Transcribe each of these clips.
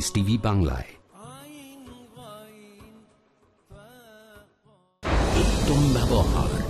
Piece TV বাংলায় উত্তম ব্যবহার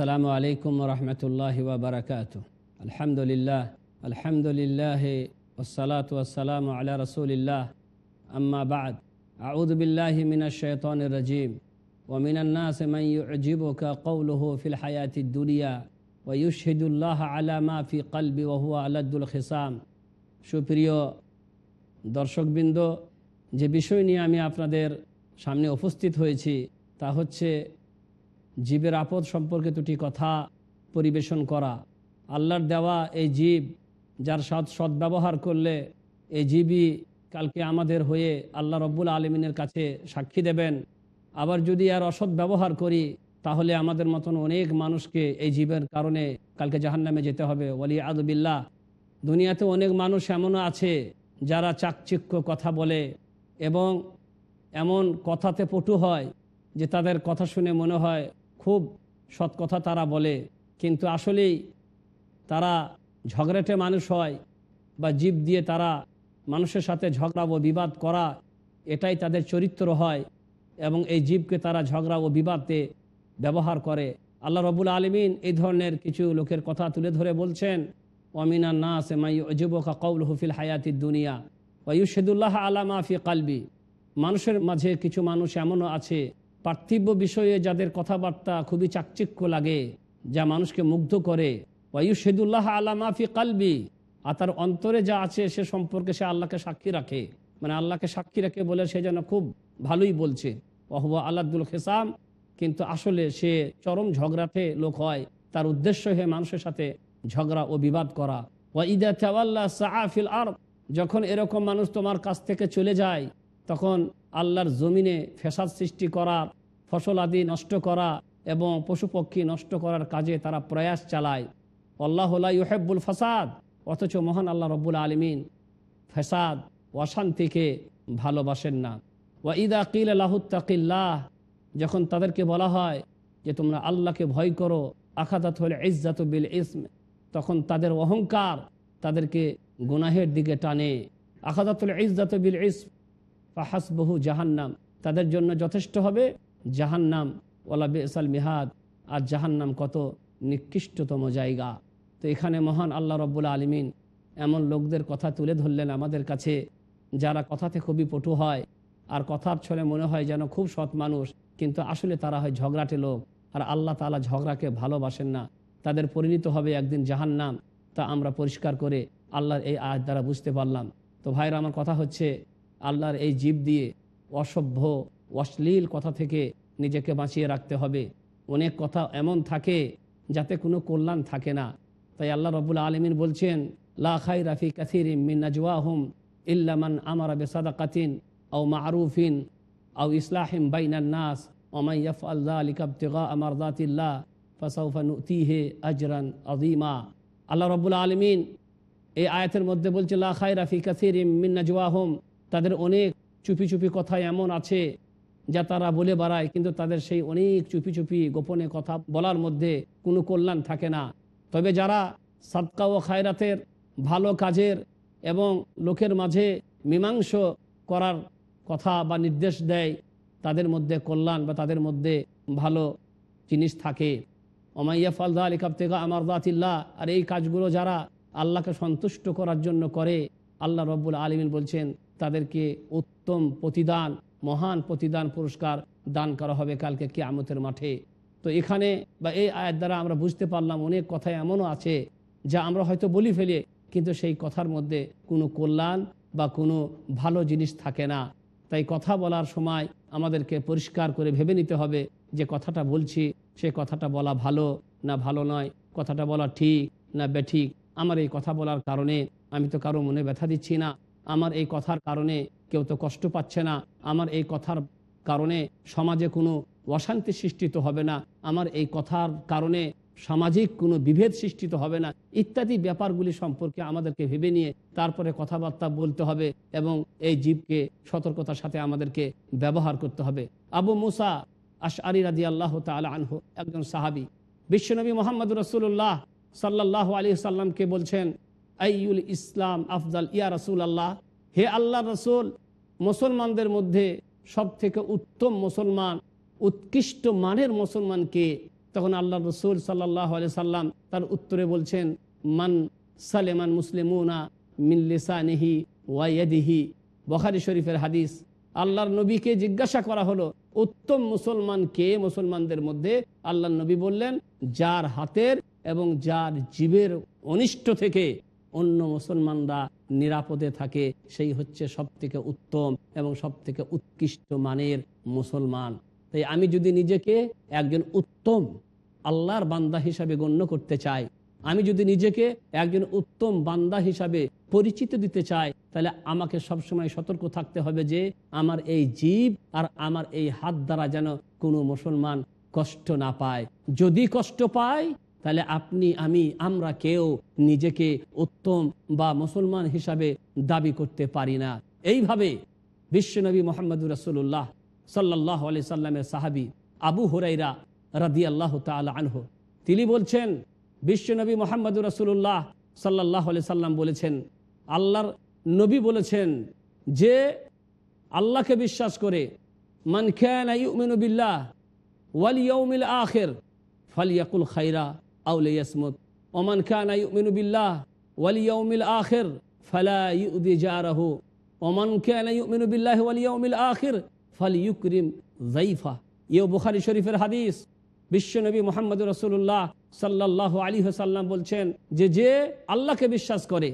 السلام عليكم ورحمة الله وبركاته الحمد لله الحمد لله والصلاة والسلام على رسول الله أما بعد أعوذ بالله من الشيطان الرجيم ومن الناس من يعجبك قوله في الحياة الدنيا ويشهد الله على ما في قلبي وهو ألد الخصام সুপ্রিয় দর্শকবৃন্দ যে বিষয় নিয়ে আমি আপনাদের সামনে উপস্থিত হয়েছি তা হচ্ছে জীবের আপদ সম্পর্কে দুটি কথা পরিবেশন করা। আল্লাহর দেওয়া এই জীব, যার সৎ সদ্ব্যবহার করলে এই জীবই কালকে আমাদের হয়ে আল্লাহ রব্বুল আলমিনের কাছে সাক্ষী দেবেন। আবার যদি আর অসৎ ব্যবহার করি, তাহলে আমাদের মতন অনেক মানুষকে এই জীবের কারণে কালকে জাহান্নামে যেতে হবে। ওলি আদবিল্লাহ দুনিয়াতে অনেক মানুষ এমনও আছে, যারা চাকচিক্য কথা বলে এবং এমন কথাতে পটু হয় যে তাদের কথা শুনে মনে হয় খুব সৎ কথা তারা বলে। কিন্তু আসলেই তারা ঝগড়াটে মানুষ হয় বা জীব দিয়ে তারা মানুষের সাথে ঝগড়া ও বিবাদ করা, এটাই তাদের চরিত্র হয় এবং এই জীবকে তারা ঝগড়া ও বিবাদে ব্যবহার করে। আল্লাহ রবুল আলমিন এই ধরনের কিছু লোকের কথা তুলে ধরে বলছেন অমিনা না সেমাই অজুবকা কৌল হুফিল হায়াতি দুনিয়া ওয়ুশেদুল্লাহ আলা মাফি কালবি। মানুষের মাঝে কিছু মানুষ এমনও আছে পার্থিব্য বিষয়ে যাদের কথাবার্তা খুবই চাকচিক্য লাগে, যা মানুষকে মুগ্ধ করে ওয়ুশেদুল্লাহ আলা মাফি কালবি, আর তার অন্তরে যা আছে সে সম্পর্কে সে আল্লাহকে সাক্ষী রাখে। মানে আল্লাহকে সাক্ষী রাখে বলে সে যেন খুব ভালোই বলছে। অহবা আল্লাদুল খেসাম, কিন্তু আসলে সে চরম ঝগড়াটে লোক হয়। তার উদ্দেশ্য হয়ে মানুষের সাথে ঝগড়া ও বিবাদ করা। ওয়াইদা চাওয়াল্লা সাহাফিল আর যখন এরকম মানুষ তোমার কাছ থেকে চলে যায়, তখন আল্লাহর জমিনে ফেসাদ সৃষ্টি করার ফসল আদি নষ্ট করা এবং পশু পক্ষী নষ্ট করার কাজে তারা প্রয়াস চালায়। আল্লাহ ইউহেব্বুল ফাসাদ, অথচ মহান আল্লাহ রব্বুল আলমিন ফেসাদ, অশান্তিকে ভালোবাসেন না। ওয়া ইদা কিল আল্লাহুত্তাকিল্লাহ যখন তাদেরকে বলা হয় যে তোমরা আল্লাহকে ভয় করো আখাদাত হলে ইজ্জাত বিল ইসম, তখন তাদের অহংকার তাদেরকে গুনাহের দিকে টানে। আখাদাতুল ইজ্জাত বিল ইসম ফাহাস বহু জাহান্নাম। তাদের জন্য যথেষ্ট হবে জাহান্নাম। OLA basal Mihad. আর জাহান্নাম কত নিকৃষ্টতম জায়গা। তো এখানে মহান আল্লাহ রব্বুল আলমিন এমন লোকদের কথা তুলে ধরলেন আমাদের কাছে, যারা কথাতে খুবই পটু হয়। আর কথার ছলে মনে হয় যেন খুব সৎ মানুষ। কিন্তু আসলে তারা হয় ঝগড়াটে লোক। আর আল্লাহ তালা ঝগড়াকে ভালোবাসেন না। তাদের পরিণত হবে একদিন জাহান্নাম। তা আমরা পরিষ্কার করে আল্লাহর এই আয় দ্বারা বুঝতে পারলাম। তো ভাইরা, আমার কথা হচ্ছে আল্লাহর এই জীব দিয়ে অসভ্য, অশ্লীল কথা থেকে নিজেকে বাঁচিয়ে রাখতে হবে। অনেক কথা এমন থাকে যাতে কোনো কল্যাণ থাকে না। তাই আল্লাহ রবুল আলমিন বলছেন, লা খাই রাফি কাসির মিন নাজওয়াহুম ইল্লামান আমারা বেসাদাকাতিন আও মারুফিন আও ইসলাহিম বাইনান নাস ওমাই ইয়ফ আল্লাহ আলিকাবতিগা আমারদাতিল্লাহ ফসাউফা নুতিহে আজরান আদিমা আল্লাহ রবুল আলমিন এই আয়াতের মধ্যে বলছে, লা খাই রাফি কাসির মিন্না জুয়াহম তাদের অনেক চুপি চুপি কথা এমন আছে যা তারা বলে বেড়ায়, কিন্তু তাদের সেই অনেক চুপি চুপি গোপনে কথা বলার মধ্যে কোনো কল্যাণ থাকে না। তবে যারা সাদকা ও খায়রাতের ভালো কাজের এবং লোকের মাঝে মীমাংস করার কথা বা নির্দেশ দেয়, তাদের মধ্যে কল্যাণ বা তাদের মধ্যে ভালো জিনিস থাকে। ওমাইয়া ফালদা আলিকাবতেগা আমার দাতিল্লাহ, আর এই কাজগুলো যারা আল্লাহকে সন্তুষ্ট করার জন্য করে, আল্লাহ রব্বুল আলমিন বলছেন তাদেরকে উত্তম প্রতিদান, মহান প্রতিদান পুরস্কার দান করা হবে কালকে কিয়ামতের মাঠে। তো এখানে বা এই আয়ের দ্বারা আমরা বুঝতে পারলাম অনেক কথা এমনও আছে যা আমরা হয়তো বলি ফেলে, কিন্তু সেই কথার মধ্যে কোনো কল্যাণ বা কোনো ভালো জিনিস থাকে না। তাই কথা বলার সময় আমাদেরকে পরিষ্কার করে ভেবে নিতে হবে যে কথাটা বলছি, সে কথাটা বলা ভালো না ভালো নয়, কথাটা বলা ঠিক না বেঠিক। আমার এই কথা বলার কারণে আমি তো কারও মনে ব্যথা দিচ্ছি না। আমার এই কথার কারণে কেউ তো কষ্ট পাচ্ছে না। আমার এই কথার কারণে সমাজে কোনো অশান্তি সৃষ্টিত হবে না। আমার এই কথার কারণে সামাজিক কোনো বিভেদ সৃষ্টিত হবে না। ইত্যাদি ব্যাপারগুলি সম্পর্কে আমাদেরকে ভেবে নিয়ে তারপরে কথাবার্তা বলতে হবে এবং এই জীবকে সতর্কতার সাথে আমাদেরকে ব্যবহার করতে হবে। আবু মুসা আশ আলী রাজি আল্লাহ তালা আনহু, একজন সাহাবি, বিশ্বনবী মোহাম্মদ রসুল্লাহ সাল্লাহ আলী সাল্লামকে বলছেন আইউল ইসলাম আফজাল, ইয়া রসুল আল্লাহ হে আল্লাহ রসুল, মুসলমানদের মধ্যে সব থেকে উত্তম মুসলমান, উৎকৃষ্ট মানের মুসলমানকে তখন আল্লাহ রসুল সাল্লাহ সাল্লাম তার উত্তরে বলছেন, মান সালেমান মুসলিমুনা মিল্লিসানিহি ওয়াইয়াদিহি বখারি শরীফের হাদিস, আল্লাহর নবীকে জিজ্ঞাসা করা হলো, উত্তম মুসলমান কে মুসলমানদের মধ্যে? আল্লাহ নবী বললেন, যার হাতের এবং যার জীবের অনিষ্ট থেকে। অন্য মুসলমানরা নিরাপদে থাকে, সেই হচ্ছে সব থেকে উত্তম এবং সব থেকে উৎকৃষ্ট মানের মুসলমান। তাই আমি যদি নিজেকে একজন উত্তম আল্লাহর বান্দা হিসাবে গণ্য করতে চাই, আমি যদি নিজেকে একজন উত্তম বান্দা হিসাবে পরিচিত দিতে চাই, তাহলে আমাকে সবসময় সতর্ক থাকতে হবে যে আমার এই জীব আর আমার এই হাত দ্বারা যেন কোনো মুসলমান কষ্ট না পায়। যদি কষ্ট পায় তাহলে আপনি, আমি, আমরা কেউ নিজেকে উত্তম বা মুসলমান হিসাবে দাবি করতে পারি না। এইভাবে বিশ্বনবী মোহাম্মদ রসুল্লাহ সাল্লাহ আলি সাল্লামের সাহাবি আবু হুরাইরা রাদি আল্লাহ আনহু, তিনি বলছেন, বিশ্বনবী মোহাম্মদ রসুল্লাহ সাল্লাহ আলি সাল্লাম বলেছেন, আল্লাহর নবী বলেছেন যে আল্লাহকে বিশ্বাস করে, মান খান বিল্লাহ আখের ফালিয়াকুল খাইরা। আউলে ইয়াসমুত শরীফের হাদিস। বিশ্বনবী মোহাম্মদ রসুল্লাহ সাল্লাহ আলী হাসাল্লাম বলছেন যে যে আল্লাহকে বিশ্বাস করে,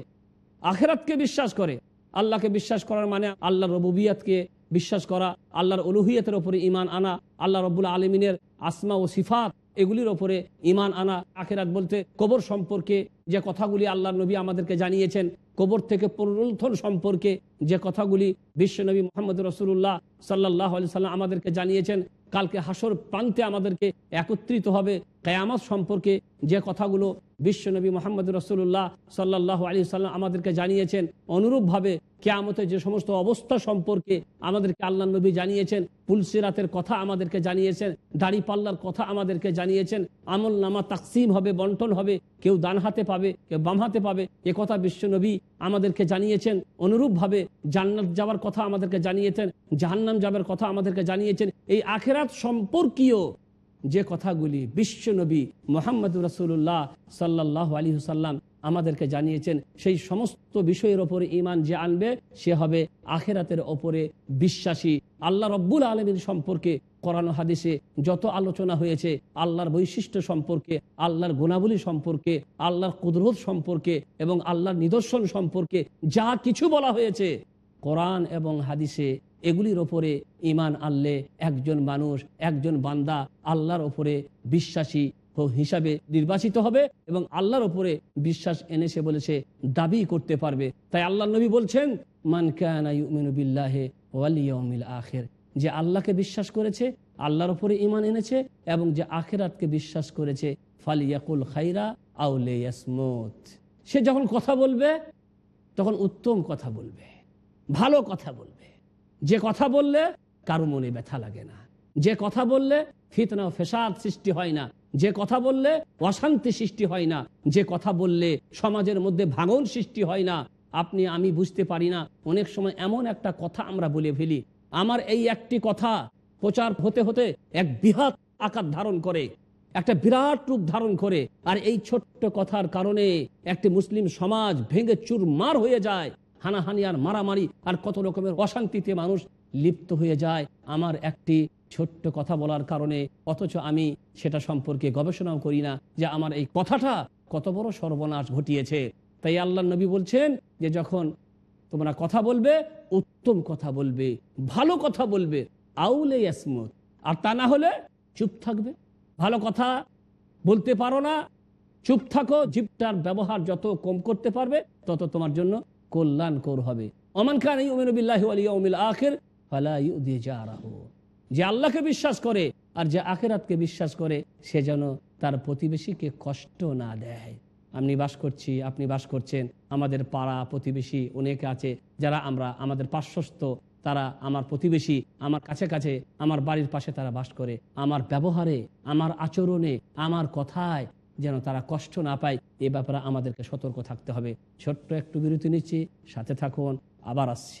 আখেরাতকে বিশ্বাস করে, আল্লাহকে বিশ্বাস করার মানে আল্লাহ রবুবিয়াতকে বিশ্বাস করা, আল্লাহর অলুহিয়াতের ওপরে ইমান আনা, আল্লাহ রব্বুল আলমিনের আসমা ও সিফাত এগুলির ওপরে ইমান আনা, আখেরাত বলতে কবর সম্পর্কে যে কথাগুলি আল্লাহ নবী আমাদেরকে জানিয়েছেন, কবর থেকে পুনরুত্থন সম্পর্কে যে কথাগুলি বিশ্বনবী মোহাম্মদ রসুল্লাহ সাল্লাহ সাল্লাম আমাদেরকে জানিয়েছেন, কালকে হাসর প্রান্তে আমাদেরকে একত্রিত হবে। কেয়ামত সম্পর্কে যে কথাগুলো বিশ্বনবী মোহাম্মদ রসুল্লাহ সাল্লাহ আলী সাল্লাম আমাদেরকে জানিয়েছেন, অনুরূপভাবে কেয়ামতের যে সমস্ত অবস্থা সম্পর্কে আমাদেরকে আল্লাহ নবী জানিয়েছেন পুলসিরাতের কথা আমাদেরকে জানিয়েছেন দাড়ি পাল্লার কথা আমাদেরকে জানিয়েছেন আমল নামা তাকসিম হবে, বন্টন হবে, কেউ ডান হাতে পাবে, কেউ বাম হাতে পাবে, এ কথা বিশ্বনবী আমাদেরকে জানিয়েছেন, অনুরূপভাবে জান্নাত যাওয়ার কথা আমাদেরকে জানিয়েছেন, জাহান্নাম যাবার কথা আমাদেরকে জানিয়েছেন, এই আখেরাত সম্পর্কীয় যে কথাগুলি বিশ্বনবী মোহাম্মদ রসুল্লাহ সাল্লাহ আলী হুসাল্লাম আমাদেরকে জানিয়েছেন, সেই সমস্ত বিষয়ের ওপরে ইমান যে আনবে, সে হবে আখেরাতের ওপরে বিশ্বাসী। আল্লাহ রব্বুল আলমীর সম্পর্কে করানো হাদিসে যত আলোচনা হয়েছে, আল্লাহর বৈশিষ্ট্য সম্পর্কে, আল্লাহর গুণাবলী সম্পর্কে, আল্লাহর কুদরত সম্পর্কে এবং আল্লাহর নিদর্শন সম্পর্কে যা কিছু বলা হয়েছে, কোরআন এবং হাদিসে এগুলির ওপরে ইমান আনলে একজন মানুষ, একজন বান্দা আল্লাহর ওপরে বিশ্বাসী হিসাবে নির্বাচিত হবে এবং আল্লাহর ওপরে বিশ্বাস এনে সে বলেছে দাবি করতে পারবে। তাই আল্লাহ নবী বলছেন, মান বিল্লাহে ওয়ালিয়মিল আখের। যে আল্লাহকে বিশ্বাস করেছে, আল্লাহর ওপরে ইমান এনেছে এবং যে আখেরাতকে বিশ্বাস করেছে, ফালিয়াকুল খাইরা আউলে সে যখন কথা বলবে, তখন উত্তম কথা বলবে, ভালো কথা বলবে। যে কথা বললে কারও মনে ব্যথা লাগে না। যে কথা বললে ফিতনা ফেসাদ সৃষ্টি হয় না। যে কথা বললে অশান্তি সৃষ্টি হয় না। যে কথা বললে সমাজের মধ্যে ভাঙন সৃষ্টি হয় না। আপনি, আমি বুঝতে পারি না। অনেক সময় এমন একটা কথা আমরা বলে ফেলি। আমার এই একটি কথা প্রচার হতে হতে এক বৃহৎ আকার ধারণ করে, একটা বিরাট রূপ ধারণ করে। আর এই ছোট্ট কথার কারণে একটি মুসলিম সমাজ ভেঙে চুরমার হয়ে যায়। হানাহানি আর মারামারি আর কত রকমের অশান্তিতে মানুষ লিপ্ত হয়ে যায়। আমার একটি ছোট্ট কথা বলার কারণে, অথচ আমি সেটা সম্পর্কে গবেষণাও করি না যে আমার এই কথাটা কত বড় সর্বনাশ ঘটিয়েছে। তাই আল্লাহ নবী বলছেন যে যখন তোমরা কথা বলবে, উত্তম কথা বলবে, ভালো কথা বলবে, আউলে ইয়াসমুত। আর তা না হলে চুপ থাকবে। ভালো কথা বলতে পারো না। চুপ থাকো জিপটার ব্যবহার যত কম করতে পারবে, তত তোমার জন্য কল্যাণকর হবে। অমান খান আখির যে আল্লাহকে বিশ্বাস করে আর যে আখেরাতকে বিশ্বাস করে, সে যেন তার প্রতিবেশীকে কষ্ট না দেয়। আমি বাস করছি, আপনি বাস করছেন, আমাদের পাড়া প্রতিবেশী অনেকে আছে, যারা আমরা, আমাদের পার্শ্বস্থ, তারা আমার প্রতিবেশী, আমার কাছে কাছে, আমার বাড়ির পাশে তারা বাস করে। আমার ব্যবহারে, আমার আচরণে, আমার কথায় যেন তারা কষ্ট না পায়, এ ব্যাপারে আমাদেরকে সতর্ক থাকতে হবে। ছোট্ট একটু বিরতি নিচ্ছি, সাথে থাকুন, আবার আসছি।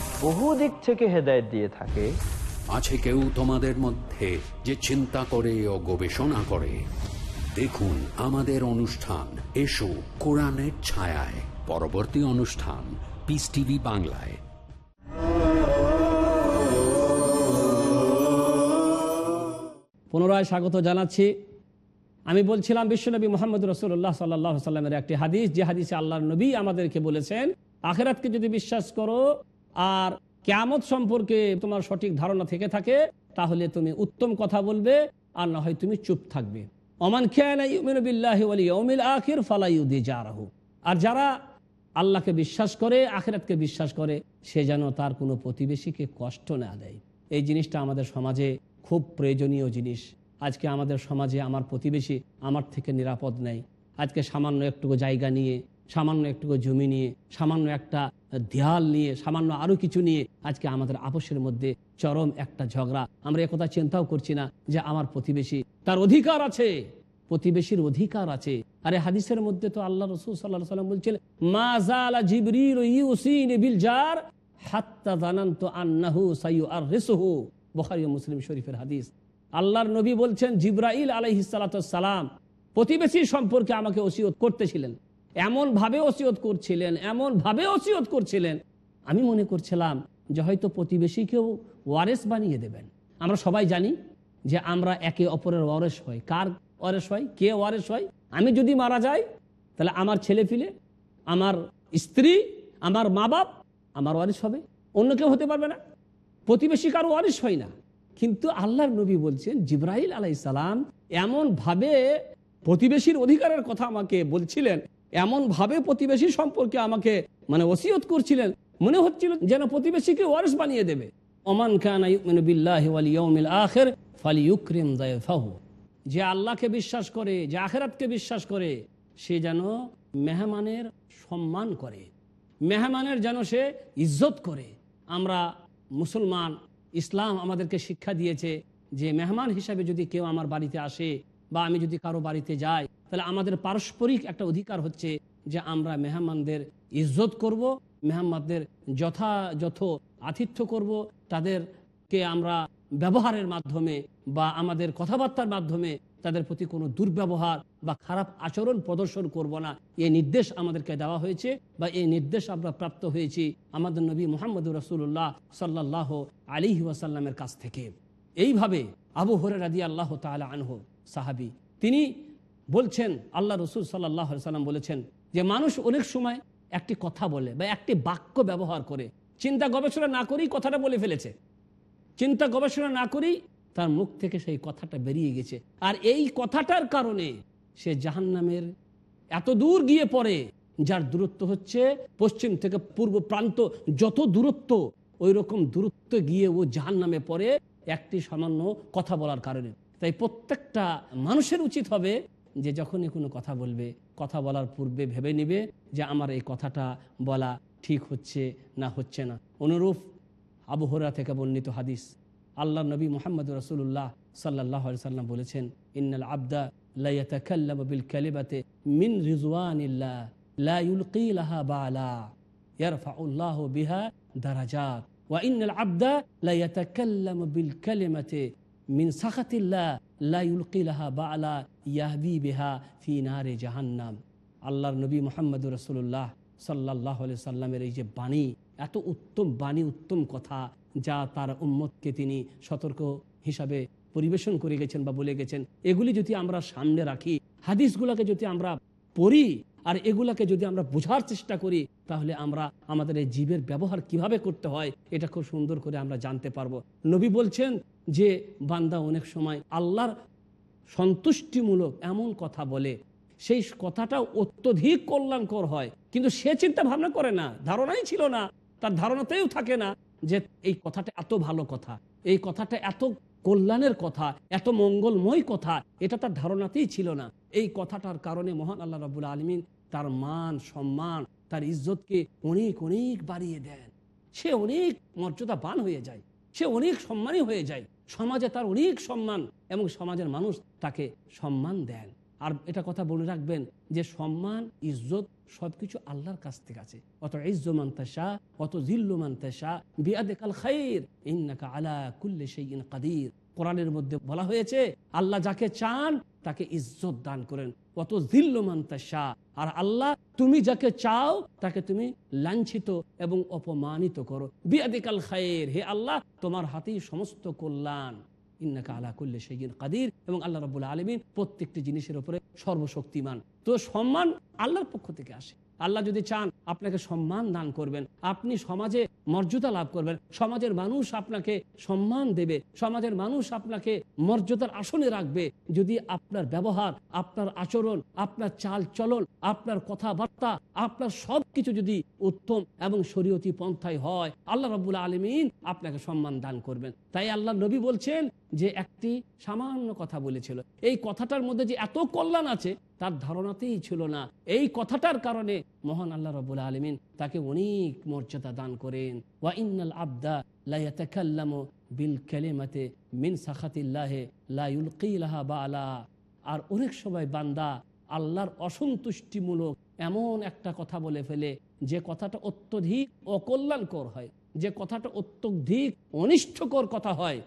বহু দিক থেকে হেদায়েত দিয়ে থাকে। আছে কেউ তোমাদের মধ্যে যে চিন্তা করে ও গবেষণা করে? দেখুন আমাদের অনুষ্ঠান। এসো কোরআনের ছায়ায়। পরবর্তী অনুষ্ঠান পিস টিভি বাংলায়। পুনরায় স্বাগত জানাচ্ছি। আমি বলছিলাম বিশ্বনবী মোহাম্মদ রসুল্লাহ সাল্লাহ সাল্লামের একটি হাদিস। যে হাদিসে আল্লাহর নবী আমাদেরকে বলেছেন আখেরাতকে যদি বিশ্বাস করো আর কেয়ামত সম্পর্কে তোমার সঠিক ধারণা থেকে থাকে, তাহলে তুমি উত্তম কথা বলবে আর না হয় তুমি চুপ থাকবে। অমান আখির ফালাইউদ্দি জারাহু আর যারা আল্লাহকে বিশ্বাস করে, আখেরাতকে বিশ্বাস করে, সে যেন তার কোনো প্রতিবেশীকে কষ্ট না দেয়। এই জিনিসটা আমাদের সমাজে খুব প্রয়োজনীয় জিনিস। আজকে আমাদের সমাজে আমার প্রতিবেশী আমার থেকে নিরাপদ নেই। আজকে সামান্য একটুকু জায়গা নিয়ে সামান্য একটু জমি নিয়ে, সামান্য একটা দেয়াল নিয়ে, সামান্য আরও কিছু নিয়ে আজকে আমাদের আপসের মধ্যে চরম একটা ঝগড়া। আমরা একথা চিন্তাও করছি না যে আমার প্রতিবেশী তার অধিকার আছে, প্রতিবেশীর অধিকার আছে। আরে হাদিসের মধ্যে তো আল্লাহ রসুল সাল্লাহ সাল্লাম বলছিলেন মা জালা জিবরিল ইউসিনি জার হাত্তা জানান্ত আন্নাহু সাইয়ু আর রেসুহু বখারি মুসলিম শরীফের হাদিস। আল্লাহর নবী বলছেন, জিব্রাইল আলাইহিসালাম প্রতিবেশী সম্পর্কে আমাকে ওসিয়ত করতেছিলেন। এমন ভাবে ওসিয়ত করছিলেন এমন ভাবে ওসিয়ত করছিলেন। আমি মনে করছিলাম যে হয়তো প্রতিবেশীকেও ওয়ারেস বানিয়ে দেবেন। আমরা সবাই জানি যে আমরা একে অপরের ওয়ারেস হই। কার ওয়ারেস হয় কে ওয়ারেস হয় আমি যদি মারা যাই, তাহলে আমার ছেলে পিলে আমার স্ত্রী, আমার মা বাপ আমার ওয়ারিস হবে। অন্য কেউ হতে পারবে না। প্রতিবেশী কারও ওয়ারিস হয় না। কিন্তু আল্লাহর নবী বলছেন জিব্রাহিল আলাই সালাম এমনভাবে প্রতিবেশীর অধিকারের কথা আমাকে বলছিলেন এমনভাবে প্রতিবেশী সম্পর্কে আমাকে মানে ওসিয়ত করছিলেন, মনে হচ্ছিল যেন প্রতিবেশীকে ওয়ারিস বানিয়ে দেবে। ওমান খান বিল্লাহ ওয়াল ইয়াউমিল আখির যে আল্লাহকে বিশ্বাস করে, যে আখেরাতকে বিশ্বাস করে, সে যেন মেহমানের সম্মান করে, মেহমানের যেন সে ইজ্জত করে। আমরা মুসলমান, ইসলাম আমাদেরকে শিক্ষা দিয়েছে যে মেহমান হিসাবে যদি কেউ আমার বাড়িতে আসে বা আমি যদি কারও বাড়িতে যাই তাহলে আমাদের পারস্পরিক একটা অধিকার হচ্ছে যে আমরা মেহমানদের ইজ্জত করব, মেহমানদের যথাযথ আতিথ্য করব, তাদেরকে আমরা ব্যবহারের মাধ্যমে বা আমাদের কথাবার্তার মাধ্যমে তাদের প্রতি কোনো দুর্ব্যবহার বা খারাপ আচরণ প্রদর্শন করব না। এই নির্দেশ আমাদেরকে দেওয়া হয়েছে বা এই নির্দেশ আমরা প্রাপ্ত হয়েছি আমাদের নবী মোহাম্মদ রসুল্লাহ সাল্লাহ আলী ওয়াসাল্লামের কাছ থেকে। এইভাবে আবু হরে রাদি আল্লাহ তালা আনহ, সাহাবি, তিনি বলছেন, আল্লাহ রসুল সাল্লাহ সাল্লাম বলেছেন যে, মানুষ অনেক সময় একটি কথা বলে বা একটি বাক্য ব্যবহার করে। চিন্তা গবেষণা না করেই কথাটা বলে ফেলেছে। চিন্তা গবেষণা না করেই তার মুখ থেকে সেই কথাটা বেরিয়ে গেছে। আর এই কথাটার কারণে সে জাহান্নামের এত দূর গিয়ে পড়ে, যার দূরত্ব হচ্ছে পশ্চিম থেকে পূর্ব প্রান্ত। যত দূরত্ব ওই রকম দূরত্ব গিয়ে ও জাহান্নামে পড়ে, একটি সামান্য কথা বলার কারণে। তাই প্রত্যেকটা মানুষের উচিত হবে যে যখনই কোনো কথা বলবে, কথা বলার পূর্বে ভেবে নিবে যে আমার এই কথাটা বলা ঠিক হচ্ছে না হচ্ছে না। অনুরূপ আবহরা থেকে বর্ণিত হাদিস। আল্লাহ নবী মোহাম্মদ রসুল্লাহ সাল্লাহ সাল্লাম বলেছেন, ইন্নাল আবদা বিল কালিবাতে মিন রিজওয়ানিল্লাহ, লা ইউলকি লাহা বালা ইয়ারফাউল্লাহ বিহা দারাজাত। ওয়া ইন্নাল আবদা লা ইয়াতাকাল্লামু বিল কালিমাতে মিন সাখাতিল্লাহ লা ইউলকি লাহা বালা ইয়াহবি বিহা জাহান্নাম আল্লাহর নবী মোহাম্মদ রসুল্লাহ সাল্লাহ সাল্লামের এই যে বাণী, এত উত্তম বাণী, উত্তম কথা যা তার উম্মতকে তিনি সতর্ক হিসাবে পরিবেশন করে গেছেন বা বলে গেছেন, এগুলি যদি আমরা সামনে রাখি, হাদিসগুলোকে যদি আমরা পড়ি আর এগুলাকে যদি আমরা বোঝার চেষ্টা করি, তাহলে আমরা আমাদের এই জীবের ব্যবহার কীভাবে করতে হয়, এটা খুব সুন্দর করে আমরা জানতে পারব। নবী বলছেন যে, বান্দা অনেক সময় আল্লাহর সন্তুষ্টিমূলক এমন কথা বলে, সেই কথাটা অত্যধিক কল্যাণকর হয়, কিন্তু সে চিন্তা ভাবনা করে না, ধারণাই ছিল না, তার ধারণাতেও থাকে না যে, এই কথাটা এত ভালো কথা, এই কথাটা এত কল্যাণের কথা, এত মঙ্গলময় কথা, এটা তার ধারণাতেই ছিল না। এই কথাটার কারণে মহান আল্লাহ রাবুল আলমিন তার মান, সম্মান, তার ইজ্জতকে অনেক অনেক বাড়িয়ে দেন। সে অনেক মর্যাদা মর্যাদাবান হয়ে যায়, সে অনেক সম্মানই হয়ে যায়। সমাজে তার অনেক সম্মান এবং সমাজের মানুষ তাকে সম্মান দেন। আর এটা কথা বলে রাখবেন যে সম্মান, ইজ্জত সবকিছু আল্লাহর কাছ থেকে আছে। অত ইজ্জমান তাশা, অত জিল্লুমান তাশা বিয়াদে কাল খাইর, ইন্নাকা আলা কুল্লে শাইইন কাদির। কোরআনের মধ্যে বলা হয়েছে, আল্লাহ যাকে চান, তাকে ইজ্জত দান করেন। অত জিল্লুমান তাশা, আর আল্লাহ তুমি যাকে চাও, তাকে তুমি লাঞ্ছিত এবং অপমানিত করো। বিয়াদে কাল খায়ের হে আল্লাহ, তোমার হাতেই সমস্ত কল্যাণ। আলা শাইইন কাদির। এবং আল্লাহ রাব্বুল আলামিন প্রত্যেকটি জিনিসের উপরে সর্বশক্তিমান। তো সম্মান আল্লাহর পক্ষ থেকে আসে। আল্লাহ যদি চান আপনাকে সম্মান দান করবেন, আপনি সমাজে মর্যাদা লাভ করবেন, সমাজের মানুষ আপনাকে সম্মান দেবে, সমাজের মানুষ আপনাকে মর্যাদার আসনে রাখবে, যদি আপনার ব্যবহার, আপনার আচরণ, আপনার চাল চলন, আপনার কথাবার্তা, আপনার সব কিছু যদি উত্তম এবং শরীয়তি পন্থায় হয়, আল্লাহ রব্বুল আলমিন আপনাকে সম্মান দান করবেন। তাই আল্লাহ নবী বলছেন যে একটি সামান্য কথা বলেছিল। এই কথাটার মধ্যে যে এত কল্যাণ আছে, তার ধারণাতেই ছিল না। এই কথাটার কারণে মহান আল্লাহ রব্বুল আলমিন তাকে অনেক মর্যাদা দান করেন। ওয়া ইন্নাল আবদা লাইয়াতাকাল্লামু বিল কালিমাতে মিন সাখাতিল্লাহে লা ইউলকিলাহা বালা। আর অনেক সময় বান্দা আল্লাহর অসন্তুষ্টিমূলক এমন একটা কথা বলে ফেলে যে কথাটা অত্যধিক অকল্যাণকর হয়। যে কথাটা অত্যধিক অনিষ্টকর কথা হয়,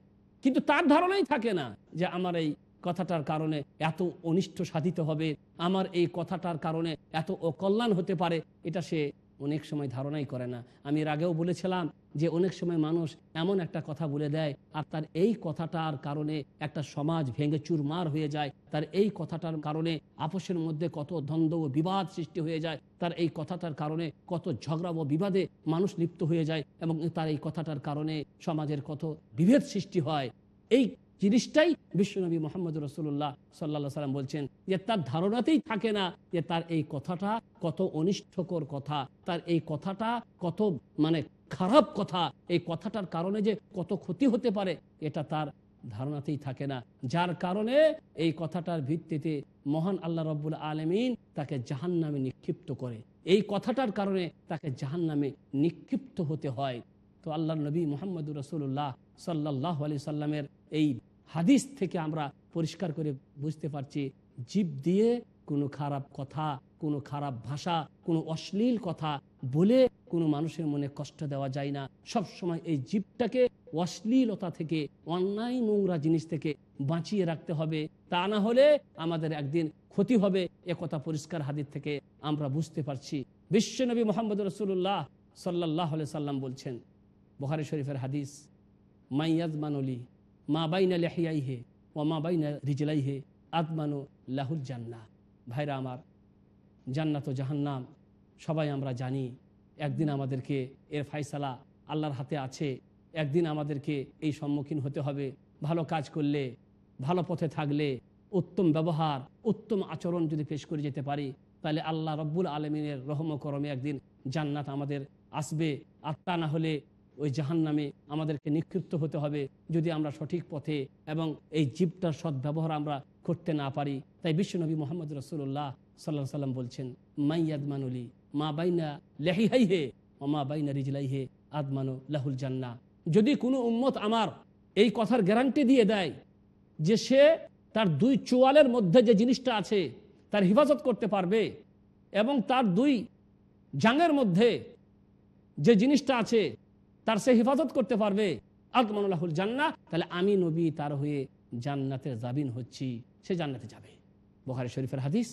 কিন্তু তার ধারণাই থাকে না যে আমার এই কথাটার কারণে এত অনিষ্ট সাধিত হবে, আমার এই কথাটার কারণে এত অকল্যাণ হতে পারে, এটা সে অনেক সময় ধারণাই করে না। আমি এর আগেও বলেছিলাম যে অনেক সময় মানুষ এমন একটা কথা বলে দেয় আর তার এই কথাটার কারণে একটা সমাজ ভেঙে চুরমার হয়ে যায়। তার এই কথাটার কারণে আপোষের মধ্যে কত দ্বন্দ্ব ও বিবাদ সৃষ্টি হয়ে যায়। তার এই কথাটার কারণে কত ঝগড়া ও বিবাদে মানুষ লিপ্ত হয়ে যায় এবং তার এই কথাটার কারণে সমাজের কত বিভেদ সৃষ্টি হয়। এই জিনিসটাই বিশ্বনবী মোহাম্মদ রসুল্লাহ সাল্লা সাল্লাম বলছেন যে তার ধারণাতেই থাকে না যে তার এই কথাটা কত অনিষ্টকর কথা, তার এই কথাটা কত মানে খারাপ কথা, এই কথাটার কারণে যে কত ক্ষতি হতে পারে, এটা তার ধারণাতেই থাকে না। যার কারণে এই কথাটার ভিত্তিতে মহান আল্লাহ রব্বুল আলমিন তাকে জাহান নামে নিক্ষিপ্ত করে। এই কথাটার কারণে তাকে জাহান নামে নিক্ষিপ্ত হতে হয়। তো আল্লাহ নবী মোহাম্মদ রসুল্লাহ সাল্লাহ আলি সাল্লামের এই হাদিস থেকে আমরা পরিষ্কার করে বুঝতে পারছি, জীব দিয়ে কোনো খারাপ কথা, কোনো খারাপ ভাষা, কোনো অশ্লীল কথা বলে কোনো মানুষের মনে কষ্ট দেওয়া যায় না। সব সময় এই জীবটাকে অশ্লীলতা থেকে, অন্যায় নোংরা জিনিস থেকে বাঁচিয়ে রাখতে হবে। তা না হলে আমাদের একদিন ক্ষতি হবে কথা পরিষ্কার হাদিস থেকে আমরা বুঝতে পারছি। বিশ্বনবী মোহাম্মদ রসুল্লাহ সাল্লাহ সাল্লাম বলছেন বহারি শরীফের হাদিস, মাইয়াজমানলি মা বাইনা লেহিয়াই হে ও মা বাইনা রিজলাই হে আদমানো লাহুল জান্না ভাইরা আমার, জান্নাত জাহান্নাম সবাই আমরা জানি, একদিন আমাদেরকে এর ফাইসালা আল্লাহর হাতে আছে, একদিন আমাদেরকে এই সম্মুখীন হতে হবে, ভালো কাজ করলে, ভালো পথে থাকলে, উত্তম ব্যবহার, উত্তম আচরণ যদি পেশ করে যেতে পারি, তাহলে আল্লাহ রব্বুল আলমিনের রহম করমে একদিন জান্নাত আমাদের আসবে। আর তা না হলে ওই জাহান নামে আমাদেরকে নিক্ষিপ্ত হতে হবে যদি আমরা সঠিক পথে এবং এই জীবটার সদ্ব্যবহার আমরা করতে না পারি। তাই বিশ্বনবী মোহাম্মদ রসুল্লাহ সাল্লাহ সাল্লাম বলছেন মাইয়াদমানুলি মা বাইনা লেহিহাই হে ও মা বাইনা রিজলাই হে আদমানো লাহুল জান্না যদি কোনো উম্মত আমার এই কথার গ্যারান্টি দিয়ে দেয় যে সে তার দুই চোয়ালের মধ্যে যে জিনিসটা আছে তার হেফাজত করতে পারবে এবং তার দুই জাঙের মধ্যে যে জিনিসটা আছে তার সে হেফাজত করতে পারবে। আদমানুল্লাহুল জান্না তাহলে আমি নবী তার হয়ে জান্নাতের জাবিন হচ্ছি, সে জান্নাতে যাবে। বোখারি শরীফের হাদিস,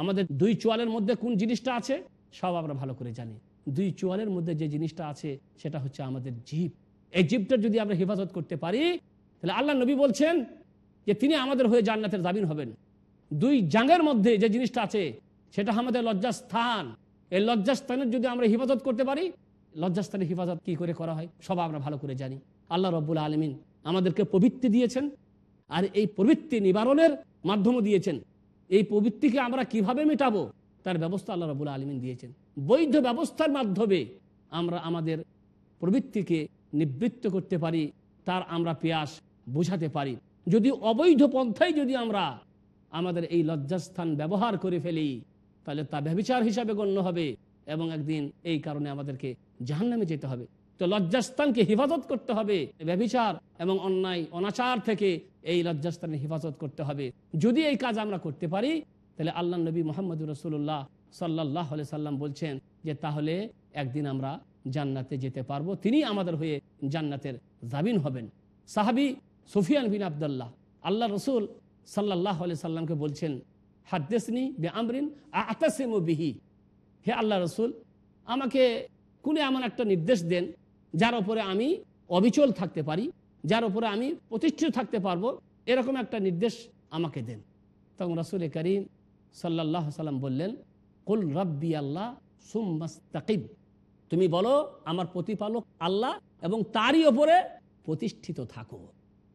আমাদের দুই চোয়ালের মধ্যে কোন জিনিসটা আছে, সব আমরা ভালো করে জানি। দুই চোয়ালের মধ্যে যে জিনিসটা আছে, সেটা হচ্ছে আমাদের জীব। এই জীবটার যদি আমরা হেফাজত করতে পারি, তাহলে আল্লাহ নবী বলছেন যে তিনি আমাদের হয়ে জান্নাতের জাবিন হবেন। দুই জাঙ্গের মধ্যে যে জিনিসটা আছে, সেটা আমাদের লজ্জাস্থান। এই লজ্জাস্থানের যদি আমরা হেফাজত করতে পারি লজ্জাস্থানের হেফাজত কি করে করা হয়, সব আমরা ভালো করে জানি। আল্লাহ রব্বুল আলমিন আমাদেরকে প্রবৃত্তি দিয়েছেন আর এই প্রবৃত্তি নিবারণের মাধ্যমও দিয়েছেন। এই প্রবৃত্তিকে আমরা কীভাবে মেটাবো, তার ব্যবস্থা আল্লাহ রবুল আলমিন দিয়েছেন। বৈধ ব্যবস্থার মাধ্যমে আমরা আমাদের প্রবৃত্তিকে নিবৃত্ত করতে পারি, তার আমরা পেয়াস বোঝাতে পারি। যদি অবৈধ পন্থায় যদি আমরা আমাদের এই লজ্জাস্থান ব্যবহার করে ফেলি, তাহলে তা ব্যবচার হিসাবে গণ্য হবে। এবং একদিন এই কারণে আমাদেরকে জাহান্নামে যেতে হবে। তো লজ্জাস্থানকে হেফাজত করতে হবে ব্যবিচার এবং অন্যায়, অনাচার থেকে এই লজ্জাস্থানের হেফাজত করতে হবে। যদি এই কাজ আমরা করতে পারি, তাহলে আল্লাহ নবী মোহাম্মদ রসুল্লাহ সাল্লাহ সাল্লাম বলছেন যে, তাহলে একদিন আমরা জান্নাতে যেতে পারব। তিনি আমাদের হয়ে জান্নাতের জাবিন হবেন। সাহাবি সুফিয়ান বিন আবদুল্লাহ, আল্লাহ রসুল সাল্লাহ সাল্লামকে বলছেন, হাদ্দেসনি বে আমরিন আতাসেম বিহি। হে আল্লাহ রসুল, আমাকে কোনে এমন একটা নির্দেশ দেন যার ওপরে আমি অবিচল থাকতে পারি, যার ওপরে আমি প্রতিষ্ঠিত থাকতে পারব, এরকম একটা নির্দেশ আমাকে দেন। তখন রসুল করিম সাল্লাহ সাল্লাম বললেন, কুল রব্বি আল্লাহ সুম্মাস্তাকিব তুমি বলো, আমার প্রতিপালক আল্লাহ এবং তারই ওপরে প্রতিষ্ঠিত থাকো।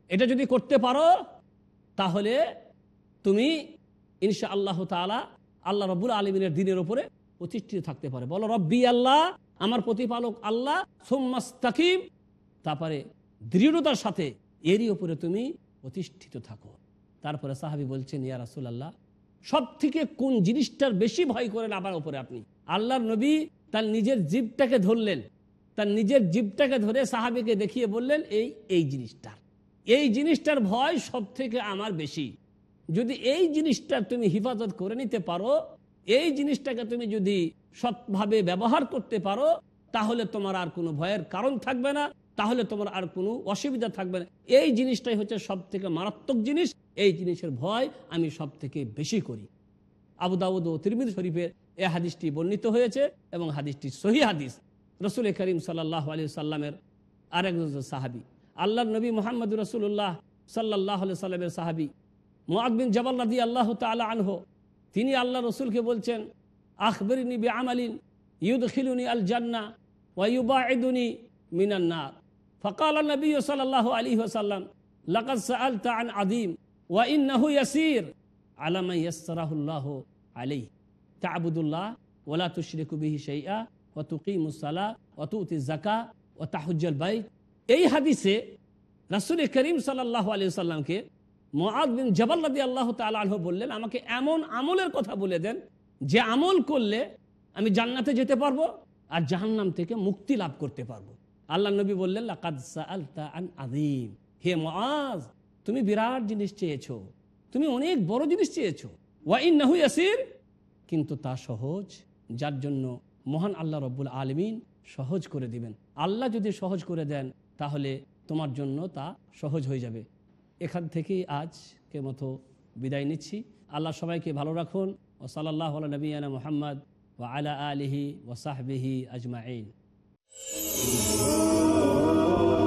এটা যদি করতে পারো, তাহলে তুমি ইনশা আল্লাহ তালা আল্লাহ রবুল আলমিনের দিনের ওপরে প্রতিষ্ঠিত থাকতে পারে। বলো, রব্বি আল্লাহ, আমার প্রতিপালক আল্লাহ সোম্মাস্তাকিম তারপরে দৃঢ়তার সাথে এরই উপরে তুমি প্রতিষ্ঠিত থাকো। তারপরে সাহাবি বলছেন, ইয়া রাসুল আল্লাহ সব থেকে কোন জিনিসটার বেশি ভয় করেন আমার উপরে আপনি? আল্লাহর নবী তার নিজের জীবটাকে ধরলেন। তার নিজের জীবটাকে ধরে সাহাবিকে দেখিয়ে বললেন, এই এই জিনিসটার। এই জিনিসটার ভয় সব থেকে আমার বেশি। যদি এই জিনিসটার তুমি হিফাজত করে নিতে পারো এই জিনিসটাকে তুমি যদি সৎভাবে ব্যবহার করতে পারো, তাহলে তোমার আর কোনো ভয়ের কারণ থাকবে না, তাহলে তোমার আর কোনো অসুবিধা থাকবে না। এই জিনিসটাই হচ্ছে সব থেকে মারাত্মক জিনিস, এই জিনিসের ভয় আমি সব থেকে বেশি করি। আবু দাউদ ও তিরমিদ শরীফের এ হাদিসটি বর্ণিত হয়েছে এবং হাদিসটি সহি হাদিস। রসুল করিম সাল্লাহ আলী সাল্লামের আরেকজন সাহাবি। আল্লাহ নবী মোহাম্মদ রসুল্লাহ সাল্লাহ সাল্লামের সাহাবি মোয়াকবিন জবাল রাদি আল্লাহ তালা আনহ তিনি আল্লাহ রসুলকে বলছেন, আখবরিনী বি আমালিন ইউদ খিলুনি আল জান্না ওয়ুবাঈদুনি মিনান্নার ফকাল নবী সাল্লাহ আলী ওসাল্লাম লাকাদ সাআলতা আন আদিম ওয়া ইন্নাহু ইয়াসির আলামা ইয়াসসারাহুল্লাহ আলাইহি। তা'বুদুল্লাহ ওয়ালা তুশরিকু বিহি শাইআ ওয়া তুকিমুস সালাহ ওয়া তুতি যাকাহ ওয়া তাহুজ্জাল বাইত। এই হাদিসে রাসূল করিম সাল্লাল্লাহু আলাইহি সাল্লামকে মুআদ বিন জবাল রাদিয়াল্লাহু তাআলা আনহু বললেন, আমাকে এমন আমলের কথা বলে দেন, যে আমল করলে আমি জান্নাতে যেতে পারব আর জাহান্নাম থেকে মুক্তি লাভ করতে পারব। আল্লাহ নবী বললেন আন আযীম। হে মুআজ তুমি বিরাট জিনিস চেয়েছো, তুমি অনেক বড় জিনিস চেয়েছো। ওয়া ইন্নাহু ইয়াসির। কিন্তু তা সহজ, যার জন্য মহান আল্লাহ রব্বুল আলমিন সহজ করে দিবেন। আল্লাহ যদি সহজ করে দেন, তাহলে তোমার জন্য তা সহজ হয়ে যাবে। এখান থেকেই আজকে মতো বিদায় নিচ্ছি। আল্লাহ সবাইকে ভালো রাখুন। ও সাল্লাহ নবীনা মোহাম্মদ ও আলা আলিহি ও সাহবিহি আজমাইন। সকল